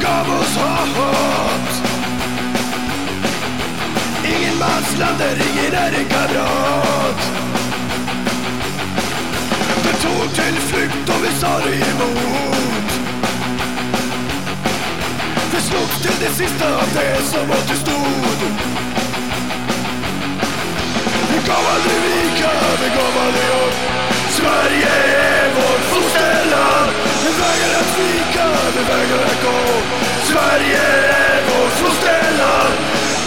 gav oss hat. Ingen manslander, ingen är en kamrat. Det tog till flykt och vi sa det emot. Vi slogs till det sista av det som återstod. Vi gav aldrig vika, vi gav aldrig upp. Sverige är vårt fosterland. Vi vägrar att svika, vi vägrar att gå. Sverige är vårt fosterland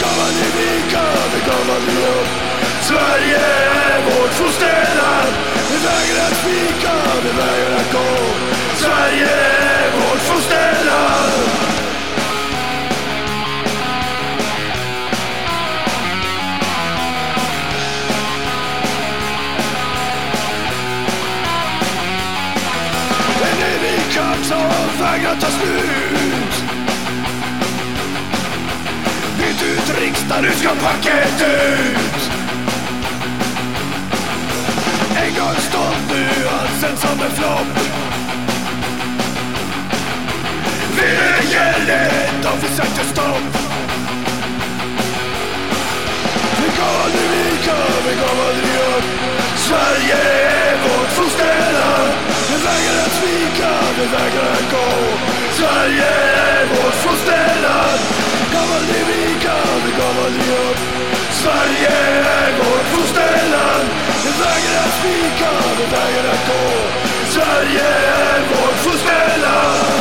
Gav aldrig vika, vi gav aldrig upp. Sverige är vårt fosterland Vi vägrar att svika, vi vägrar att gå. Sverige är vårt fosterland som vägrar ta slut. Byt ut riksdagen, nu ska packet ut. En gång stolt, nu allt som en flopp. Vi gällde de försökte stopp. Vi gav aldrig vika, vi gav aldrig upp Sverige är vårt fosterland vi vägrar att svika, vi vägrar att gå. Sverige är vårt fosterland. Gav aldrig vika, vi gav aldrig upp. Sverige är vårt fosterland. Vi vägrar att svika, vi vägrar att gå. Sverige är vårt fosterland.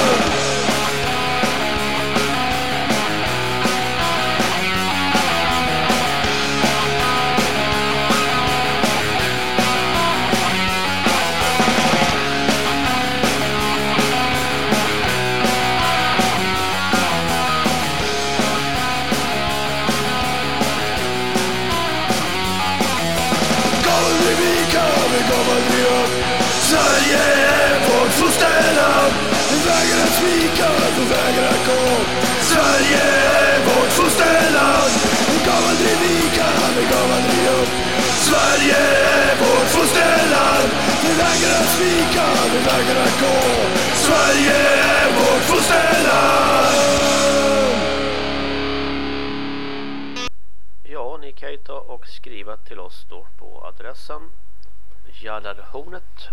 Jallarhornet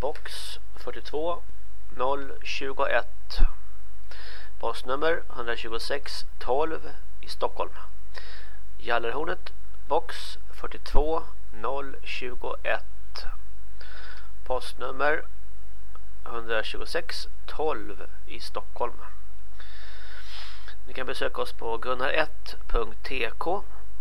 box 42 021 postnummer 126 12 i Stockholm. Jallarhornet box 42 021 postnummer 126 12 i Stockholm. Ni kan besöka oss på gunnar1.tk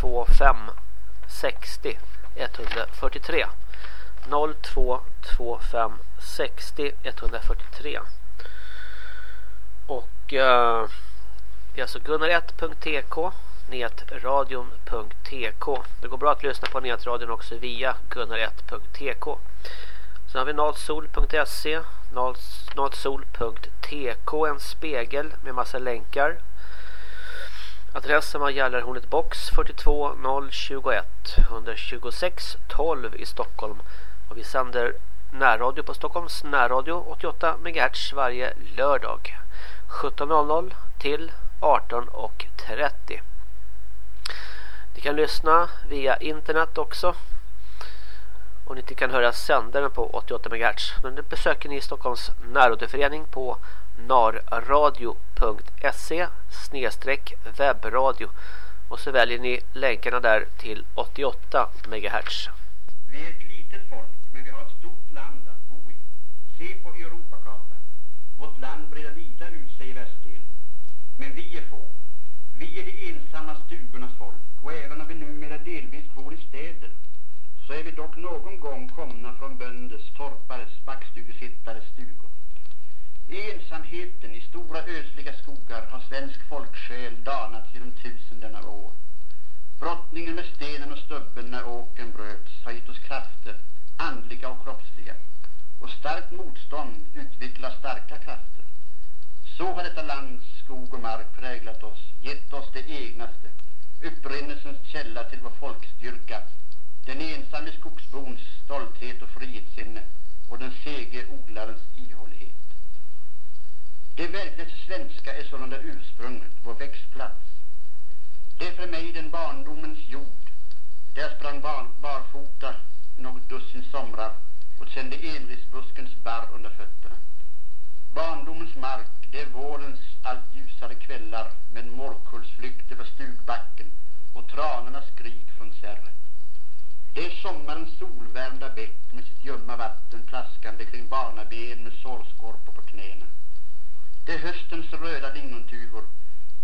0225 60 143 0225 60 143 och eh, det är alltså gunnar1.tk netradion.tk Det går bra att lyssna på netradion också via gunnar1.tk Sen har vi natsol.se natsol.tk En spegel med massa länkar. Adressen var Gällarhornet box 42 021 126 12 i Stockholm och vi sänder närradio på Stockholms närradio 88 MHz varje lördag 17.00 till 18.30. Ni kan lyssna via internet också. Och ni inte kan höra sändaren på 88 MHz. Men det besöker ni Stockholms närradioförening på narradio.se webbradio och så väljer ni länkarna där till 88 MHz. Vi är ett litet folk men vi har ett stort land att bo i. Se på Europakartan. Vårt land breder vida ut sig i västdelen. Men vi är få. Vi är de ensamma stugornas folk och även om vi numera delvis bor i städer så är vi dock någon gång komna från bönders, torpares, backstugesittares stugor. I ensamheten i stora ösliga skogar har svensk folksjäl danats genom tusenden av år. Brottningen med stenen och stubben när åken bröts har gett oss krafter, andliga och kroppsliga. Och starkt motstånd utvecklar starka krafter. Så har detta lands skog och mark präglat oss, gett oss det egnaste, upprinnelsens källa till vår folkstyrka, den ensamme skogsbons stolthet och frihetssinne och den sege odlarens ihållighet. Det verkligt svenska är sålunda ursprunget, vår växtplats. Det är för mig den barndomens jord. Där jag sprang bar, barfota i något dussin somrar och kände enrisbuskens barr under fötterna. Barndomens mark, det är vårens allt ljusare kvällar med morkullsflykt över stugbacken och tranornas skrik från särret. Det är sommarens solvärmda bäck med sitt ljumma vatten plaskande kring barnaben med sårskorpor på knäna. Det är höstens röda lingontuvor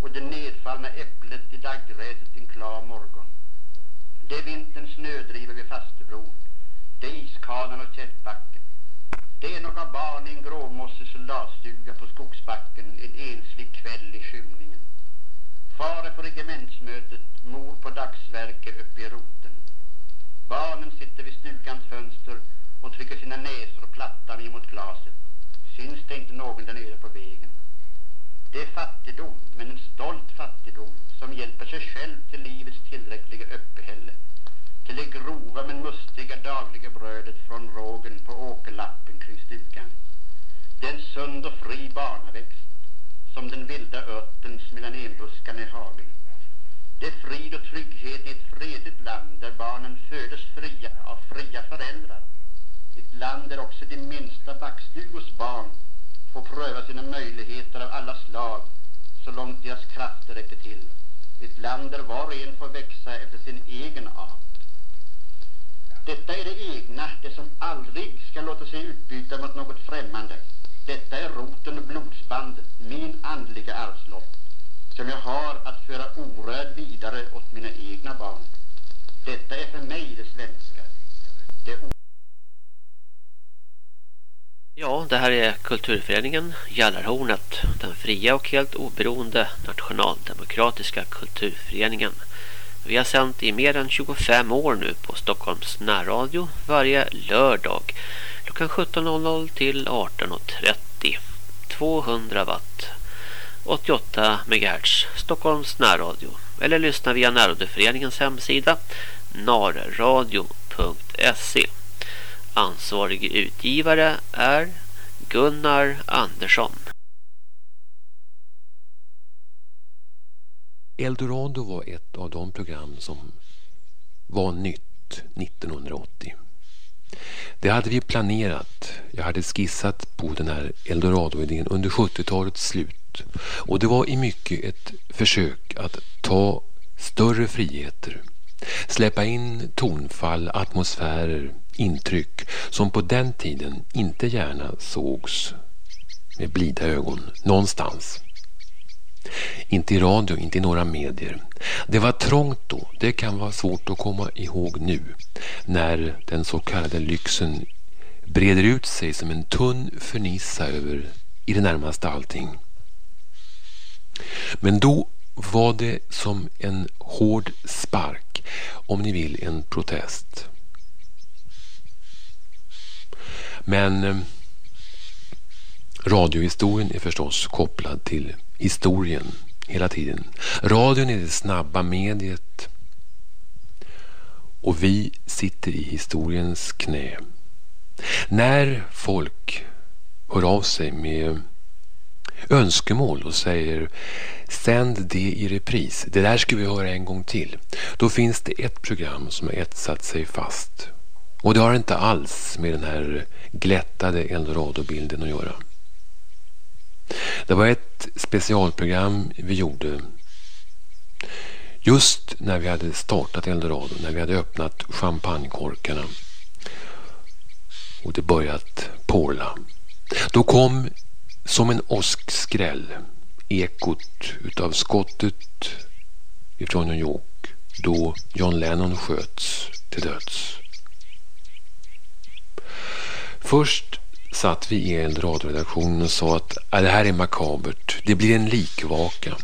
och det nedfallna äpplet i daggräset en klar morgon. Det är vinterns snödrivor vid Fastebron. Det är iskanan och Kältbacken. Det är några barn i en gråmossig soldatstuga på skogsbacken en enslig kväll i skymningen. Far är på regementsmötet, mor på dagsverke uppe i roten. Barnen sitter vid stugans fönster och trycker sina näsor och plattan emot glaset. Syns det inte någon där nere på vägen? Det är fattigdom, men en stolt fattigdom som hjälper sig själv till livets tillräckliga uppehälle. Till det grova men mustiga dagliga brödet från rågen på åkerlappen kring stugan. Det är en sund och fri barnaväxt, som den vilda örtens mellan enbuskarna i hagen. Det är frid och trygghet i ett fredligt land där barnen födes fria av fria föräldrar. Ett land där också de minsta backstugors barn får pröva sina möjligheter av alla slag så långt deras krafter räcker till. Ett land där var och en får växa efter sin egen art. Detta är det egna, det som aldrig ska låta sig utbyta mot något främmande. Detta är roten och blodsbandet, min andliga arvslott, som jag har att föra orörd vidare åt mina egna barn. Detta är för mig det svenska. Det Ja, det här är kulturföreningen Jallarhornet, den fria och helt oberoende nationaldemokratiska kulturföreningen. Vi har sänt i mer än 25 år nu på Stockholms närradio varje lördag klockan 17.00 till 18.30. 200 watt. 88 MHz Stockholms närradio. Eller lyssna via närradioföreningens hemsida narradio.se. Ansvarig utgivare är Gunnar Andersson. Eldorado var ett av de program som var nytt 1980. Det hade vi planerat. Jag hade skissat på den här Eldorado-idén under 70-talets slut. Och det var i mycket ett försök att ta större friheter. Släppa in tonfall, atmosfärer, intryck som på den tiden inte gärna sågs med blida ögon någonstans. Inte i radio, inte i några medier. Det var trångt då. Det kan vara svårt att komma ihåg nu. När den så kallade lyxen breder ut sig som en tunn fernissa över i det närmaste allting. Men då var det som en hård spark, om ni vill en protest. Men eh, radiohistorien är förstås kopplad till historien hela tiden. Radion är det snabba mediet och vi sitter i historiens knä. När folk hör av sig med önskemål och säger sänd det i repris. Det där ska vi höra en gång till. Då finns det ett program som har etsat sig fast. Och det har inte alls med den här glättade Eldorado-bilden att göra. Det var ett specialprogram vi gjorde just när vi hade startat Eldorado, när vi hade öppnat champagnekorkarna och det börjat porla. Då kom som en åskskräll ekot utav skottet ifrån New York då John Lennon sköts till döds. Först satt vi i Eldradioredaktionen och sa att det här är makabert. Det blir en likvaka.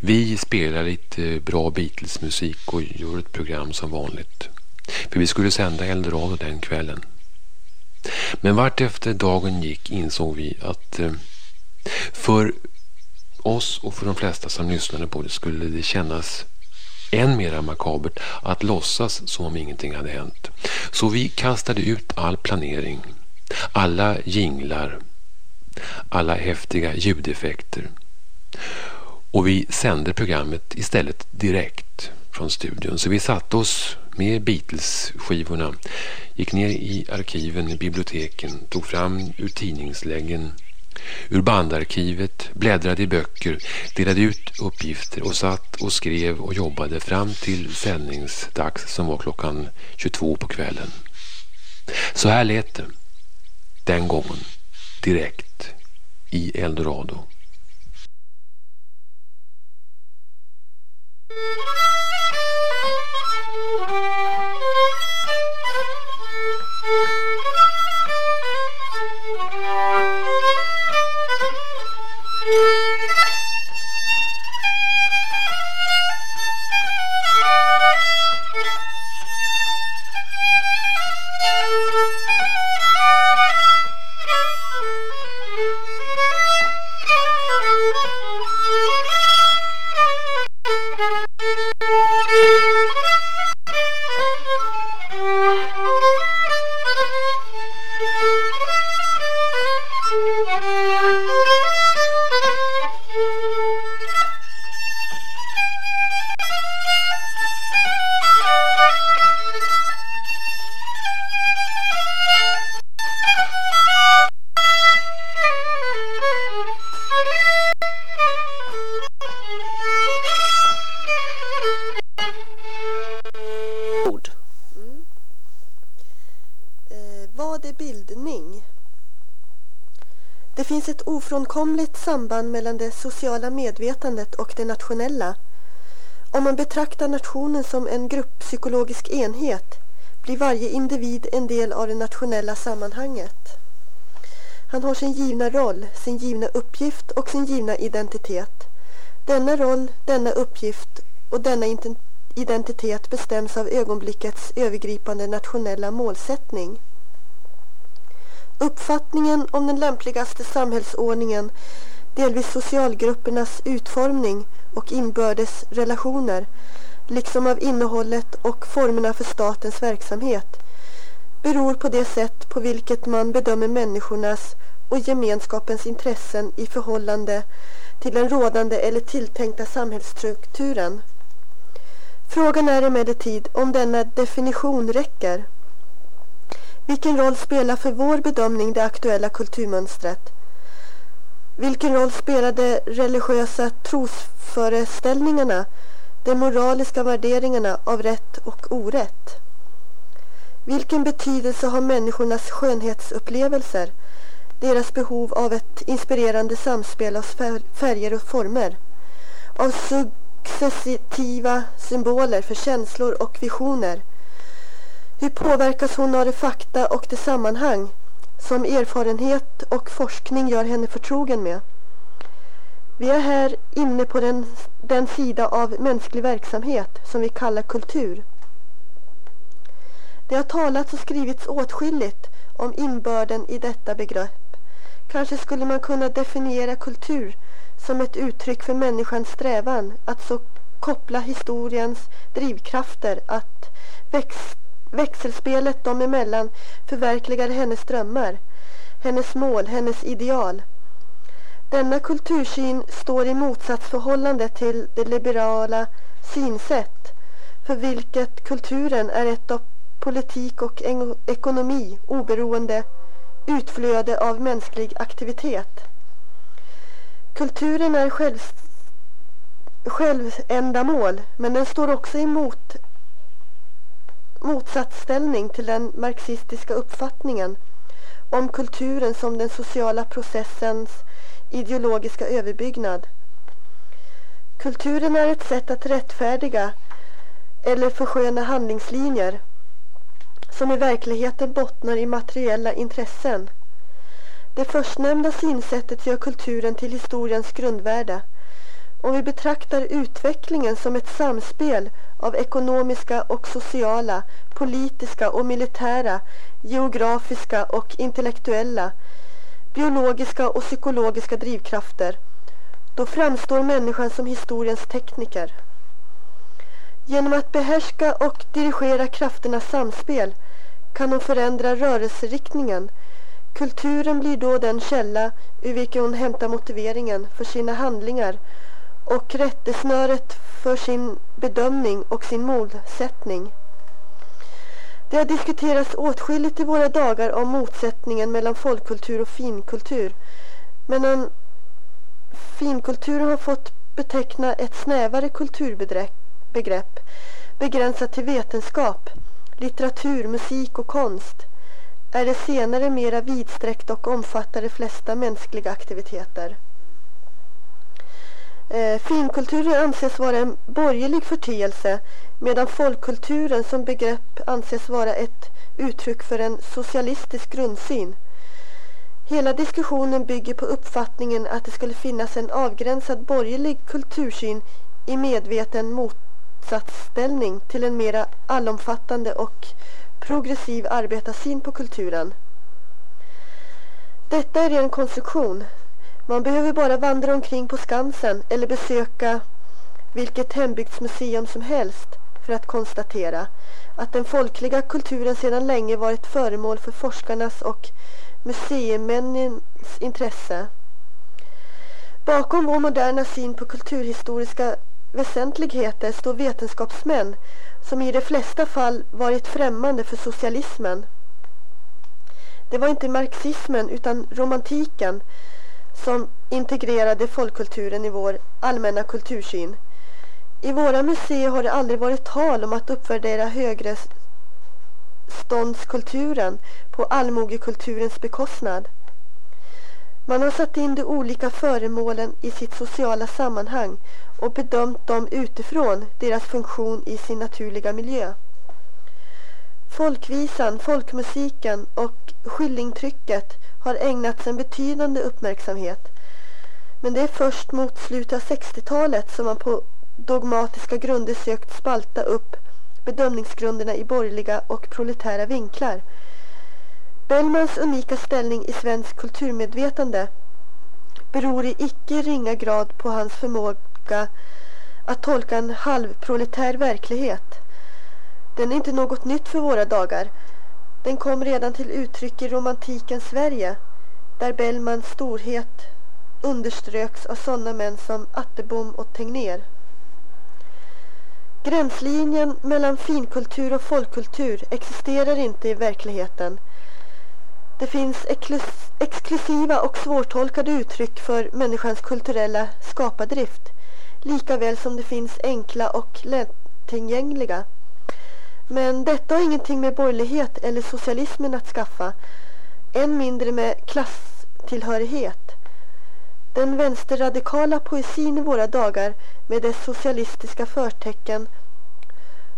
Vi spelar lite bra Beatles-musik och gör ett program som vanligt. För vi skulle sända Eldradio den kvällen. Men vart efter dagen gick insåg vi att eh, för oss och för de flesta som lyssnade på det skulle det kännas än mera makabert att låtsas som om ingenting hade hänt. Så vi kastade ut all planering, alla jinglar, alla häftiga ljudeffekter. Och vi sände programmet istället direkt från studion. Så vi satte oss med Beatles-skivorna, gick ner i arkiven i biblioteken, tog fram ur tidningsläggen ur bandarkivet, bläddrade i böcker, delade ut uppgifter och satt och skrev och jobbade fram till sändningsdags som var klockan 22 på kvällen. Så här lät det den gången, direkt i Eldorado. Ofrånkomligt samband mellan det sociala medvetandet och det nationella. Om man betraktar nationen som en grupppsykologisk enhet blir varje individ en del av det nationella sammanhanget. Han har sin givna roll, sin givna uppgift och sin givna identitet. Denna roll, denna uppgift och denna identitet bestäms av ögonblickets övergripande nationella målsättning. Uppfattningen om den lämpligaste samhällsordningen, delvis socialgruppernas utformning och inbördes relationer, liksom av innehållet och formerna för statens verksamhet, beror på det sätt på vilket man bedömer människornas och gemenskapens intressen i förhållande till den rådande eller tilltänkta samhällsstrukturen. Frågan är emellertid om denna definition räcker. Vilken roll spelar för vår bedömning det aktuella kulturmönstret? Vilken roll spelar de religiösa trosföreställningarna, de moraliska värderingarna av rätt och orätt? Vilken betydelse har människornas skönhetsupplevelser, deras behov av ett inspirerande samspel av färger och former? av successiva symboler för känslor och visioner. Hur påverkas hon av de fakta och det sammanhang som erfarenhet och forskning gör henne förtrogen med? Vi är här inne på den, den sida av mänsklig verksamhet som vi kallar kultur. Det har talats och skrivits åtskilligt om inbörden i detta begrepp. Kanske skulle man kunna definiera kultur som ett uttryck för människans strävan att så koppla historiens drivkrafter att växa växelspelet dem emellan förverkligar hennes drömmar, hennes mål, hennes ideal. Denna kultursyn står i motsatsförhållande till det liberala synsätt för vilket kulturen är ett av politik och ekonomi oberoende utflöde av mänsklig aktivitet. Kulturen är själv, självändamål men den står också emot motsatsställning till den marxistiska uppfattningen om kulturen som den sociala processens ideologiska överbyggnad. Kulturen är ett sätt att rättfärdiga eller försköna handlingslinjer som i verkligheten bottnar i materiella intressen. Det förstnämnda synsättet gör kulturen till historiens grundvärde. Om vi betraktar utvecklingen som ett samspel av ekonomiska och sociala, politiska och militära, geografiska och intellektuella, biologiska och psykologiska drivkrafter, då framstår människan som historiens tekniker. Genom att behärska och dirigera krafternas samspel kan hon förändra rörelseriktningen. Kulturen blir då den källa ur vilken hon hämtar motiveringen för sina handlingar och rättesnöret för sin bedömning och sin målsättning. Det har diskuterats åtskilligt i våra dagar om motsättningen mellan folkkultur och finkultur. Men finkulturen har fått beteckna ett snävare kulturbegrepp begränsat till vetenskap, litteratur, musik och konst är det senare mera vidsträckt och omfattar de flesta mänskliga aktiviteter. Eh, finkulturen anses vara en borgerlig förteelse medan folkkulturen som begrepp anses vara ett uttryck för en socialistisk grundsyn. Hela diskussionen bygger på uppfattningen att det skulle finnas en avgränsad borgerlig kultursyn i medveten motsatsställning till en mera allomfattande och progressiv arbetarsyn på kulturen. Detta är en konstruktion man behöver bara vandra omkring på Skansen eller besöka vilket hembygdsmuseum som helst för att konstatera att den folkliga kulturen sedan länge varit föremål för forskarnas och museimännens intresse. Bakom vår moderna syn på kulturhistoriska väsentligheter står vetenskapsmän som i de flesta fall varit främmande för socialismen. Det var inte marxismen utan romantiken som integrerade folkkulturen i vår allmänna kultursyn. I våra museer har det aldrig varit tal om att uppvärdera högre ståndskulturen på allmogekulturens bekostnad. Man har satt in de olika föremålen i sitt sociala sammanhang och bedömt dem utifrån deras funktion i sin naturliga miljö. Folkvisan, folkmusiken och skillingtrycket har ägnats en betydande uppmärksamhet. Men det är först mot slutet av 60-talet som man på dogmatiska grunder sökt spalta upp bedömningsgrunderna i borgerliga och proletära vinklar. Bellmans unika ställning i svensk kulturmedvetande beror i icke ringa grad på hans förmåga att tolka en halvproletär verklighet. Den är inte något nytt för våra dagar. Den kom redan till uttryck i romantikens Sverige där Bellmans storhet underströks av sådana män som Attebom och Tegnér. Gränslinjen mellan finkultur och folkkultur existerar inte i verkligheten. Det finns exklusiva och svårtolkade uttryck för människans kulturella skapadrift lika väl som det finns enkla och lättillgängliga. Men detta har ingenting med borgerlighet eller socialismen att skaffa, än mindre med klasstillhörighet. Den vänsterradikala poesin i våra dagar med dess socialistiska förtecken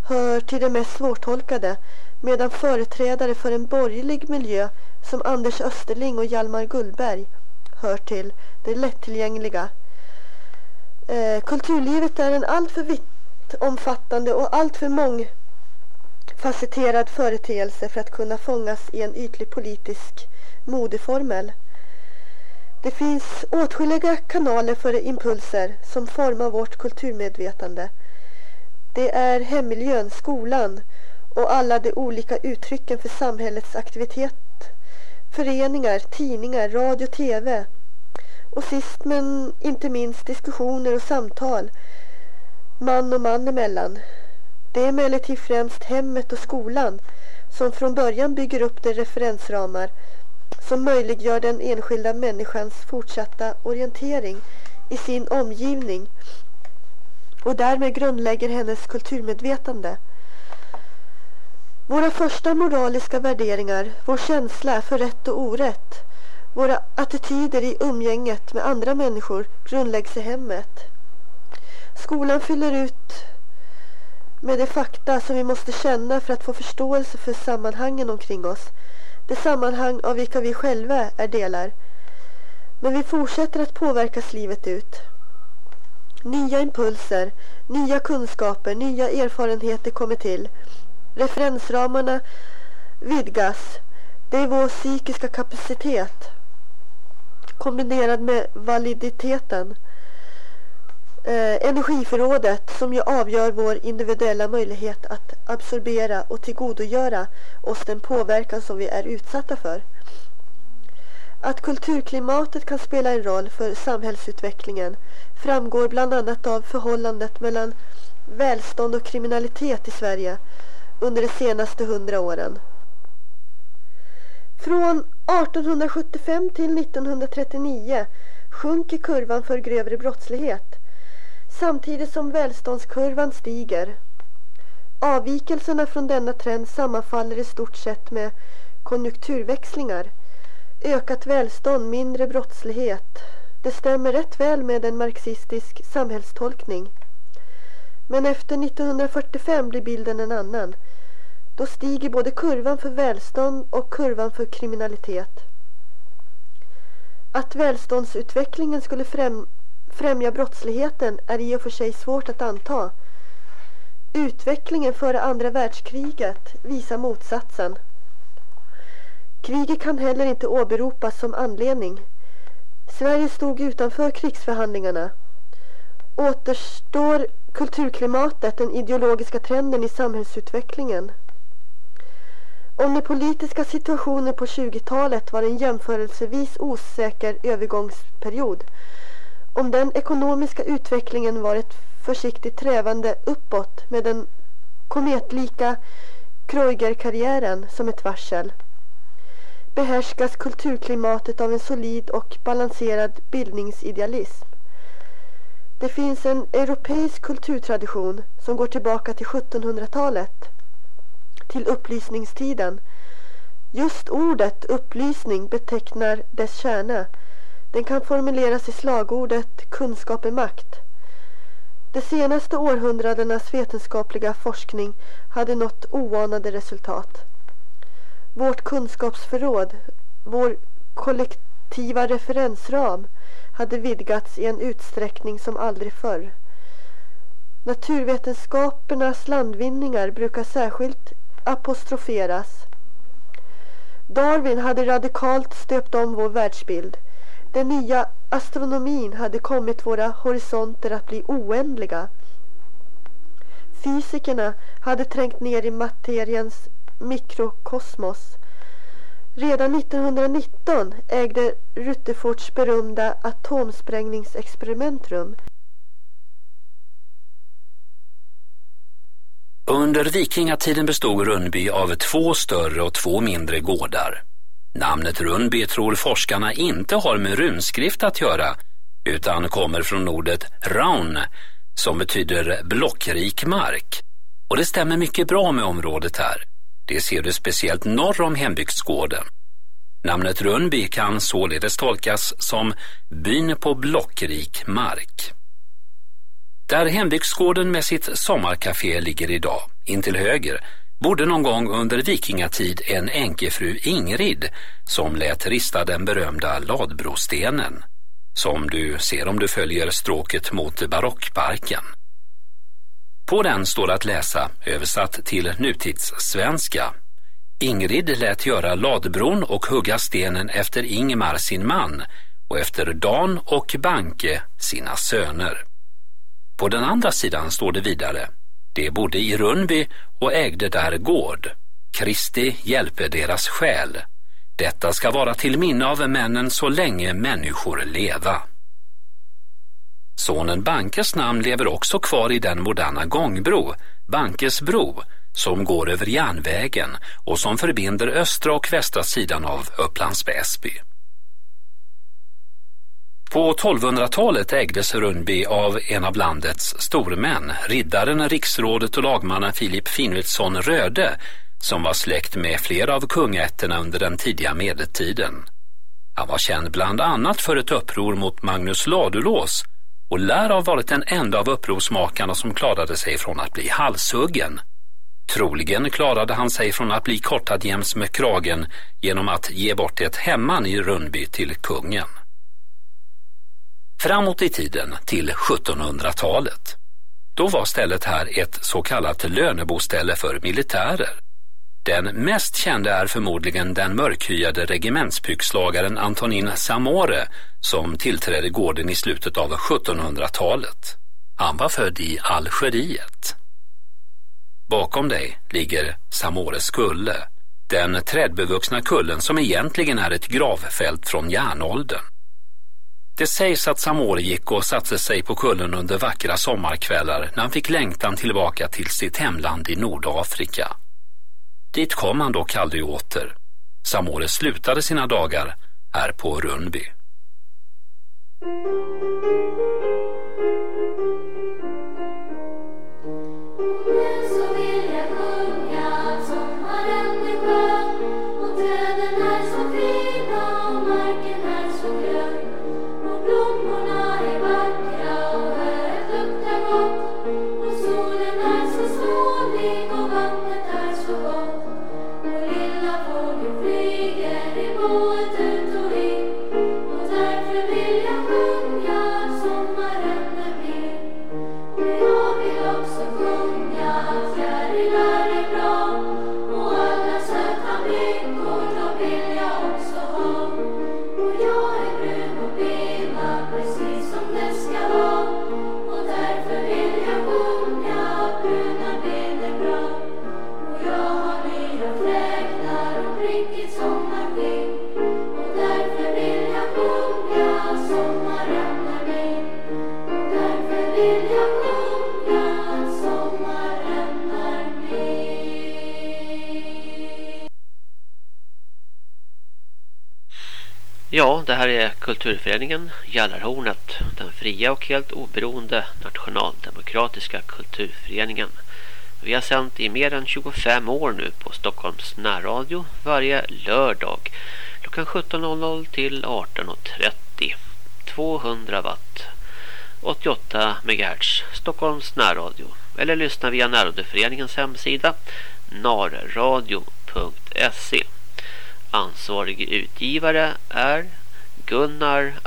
hör till det mest svårtolkade medan företrädare för en borgerlig miljö som Anders Österling och Hjalmar Gullberg hör till det lättillgängliga. Eh, kulturlivet är en alltför vitt omfattande och alltför facetterad företeelse för att kunna fångas i en ytlig politisk modeformel. Det finns åtskilliga kanaler för impulser som formar vårt kulturmedvetande. Det är hemmiljön, skolan och alla de olika uttrycken för samhällets aktivitet. Föreningar, tidningar, radio, tv. Och sist men inte minst diskussioner och samtal man och man emellan. Det är emellertid främst hemmet och skolan som från början bygger upp de referensramar som möjliggör den enskilda människans fortsatta orientering i sin omgivning och därmed grundlägger hennes kulturmedvetande. Våra första moraliska värderingar, vår känsla för rätt och orätt, våra attityder i umgänget med andra människor grundläggs i hemmet. Skolan fyller ut med de fakta som vi måste känna för att få förståelse för sammanhangen omkring oss. Det sammanhang av vilka vi själva är delar. Men vi fortsätter att påverkas livet ut. Nya impulser, nya kunskaper, nya erfarenheter kommer till. Referensramarna vidgas. Det är vår psykiska kapacitet kombinerad med validiteten. Eh, energiförrådet som ju avgör vår individuella möjlighet att absorbera och tillgodogöra oss den påverkan som vi är utsatta för. Att kulturklimatet kan spela en roll för samhällsutvecklingen framgår bland annat av förhållandet mellan välstånd och kriminalitet i Sverige under de senaste hundra åren. Från 1875 till 1939 sjunker kurvan för grövre brottslighet samtidigt som välståndskurvan stiger. Avvikelserna från denna trend sammanfaller i stort sett med konjunkturväxlingar. Ökat välstånd, mindre brottslighet. Det stämmer rätt väl med en marxistisk samhällstolkning. Men efter 1945 blir bilden en annan. Då stiger både kurvan för välstånd och kurvan för kriminalitet. Att välståndsutvecklingen skulle främ främja brottsligheten är i och för sig svårt att anta. Utvecklingen före andra världskriget visar motsatsen. Kriget kan heller inte åberopas som anledning. Sverige stod utanför krigsförhandlingarna. Återstår kulturklimatet den ideologiska trenden i samhällsutvecklingen. Om den politiska situationen på 20-talet var en jämförelsevis osäker övergångsperiod om den ekonomiska utvecklingen varit försiktigt trävande uppåt med den kometlika Kreuger-karriären som ett varsel behärskas kulturklimatet av en solid och balanserad bildningsidealism. Det finns en europeisk kulturtradition som går tillbaka till 1700-talet, till upplysningstiden. Just ordet upplysning betecknar dess kärna den kan formuleras i slagordet kunskap är makt. De senaste århundradenas vetenskapliga forskning hade nått oanade resultat. Vårt kunskapsförråd, vår kollektiva referensram hade vidgats i en utsträckning som aldrig förr. Naturvetenskapernas landvinningar brukar särskilt apostroferas. Darwin hade radikalt stöpt om vår världsbild. Den nya astronomin hade kommit våra horisonter att bli oändliga. Fysikerna hade trängt ner i materiens mikrokosmos. Redan 1919 ägde Rutherfords berömda atomsprängningsexperiment rum. Under vikingatiden bestod Rönnby av två större och två mindre gårdar. Namnet Rundby tror forskarna inte har med runskrift att göra utan kommer från ordet raun som betyder blockrik mark. Och det stämmer mycket bra med området här. Det ser du speciellt norr om hembygdsgården. Namnet Rönnby kan således tolkas som byn på blockrik mark. Där hembygdsgården med sitt sommarkafé ligger idag, intill höger, bodde någon gång under vikingatid en enkefru Ingrid som lät rista den berömda Ladbrostenen, som du ser om du följer stråket mot barockparken. På den står att läsa, översatt till nutidssvenska. Ingrid lät göra ladbron och hugga stenen efter Ingmar sin man och efter Dan och Banke sina söner. På den andra sidan står det vidare. De bodde i Rundby och ägde där gård. Kristi hjälper deras själ. Detta ska vara till minne av männen så länge människor leva. Sonen Bankes namn lever också kvar i den moderna gångbro, Bankes bro, som går över järnvägen och som förbinder östra och västra sidan av Upplands Väsby. På 1200-talet ägdes Rundby av en av landets stormän, riddaren, riksrådet och lagmannen Filip Finvilsson Röde, som var släkt med flera av kungaätterna under den tidiga medeltiden. Han var känd bland annat för ett uppror mot Magnus Ladulås och lär ha varit den enda av upprorsmakarna som klarade sig från att bli halshuggen. Troligen klarade han sig från att bli kortad jäms med kragen genom att ge bort ett hemman i Rundby till kungen. Framåt i tiden till 1700-talet. Då var stället här ett så kallat löneboställe för militärer. Den mest kända är förmodligen den mörkhyade regementspyxlagaren Antonin Samore som tillträdde gården i slutet av 1700-talet. Han var född i Algeriet. Bakom dig ligger Samores kulle, den trädbevuxna kullen som egentligen är ett gravfält från järnåldern. Det sägs att Samore gick och satte sig på kullen under vackra sommarkvällar när han fick längtan tillbaka till sitt hemland i Nordafrika. Dit kom han dock aldrig åter. Samore slutade sina dagar här på Rundby. Här är Kulturföreningen Jallarhornet, den fria och helt oberoende nationaldemokratiska kulturföreningen. Vi har sänt i mer än 25 år nu på Stockholms närradio varje lördag klockan 17.00 till 18.30. 200 watt. 88 MHz Stockholms närradio. Eller lyssna via närradioföreningens hemsida narradio.se Ansvarig utgivare är Gunnar